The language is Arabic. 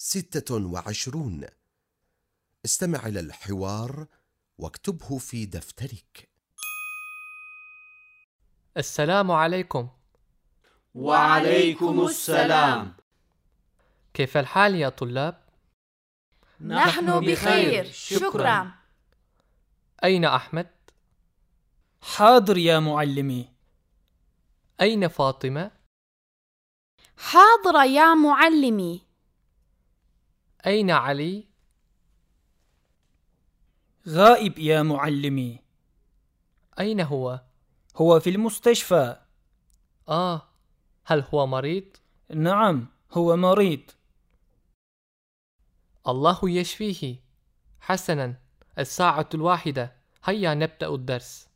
ستة وعشرون. استمع إلى الحوار واكتبه في دفترك. السلام عليكم. وعليكم السلام. كيف الحال يا طلاب؟ نحن بخير شكرا. أين أحمد؟ حاضر يا معلمي. أين فاطمة؟ حاضر يا معلمي. أين علي؟ غائب يا معلمي أين هو؟ هو في المستشفى آه هل هو مريض؟ نعم هو مريض الله يشفيه حسنا الساعة الواحدة هيا نبدأ الدرس